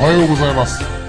おはようございます。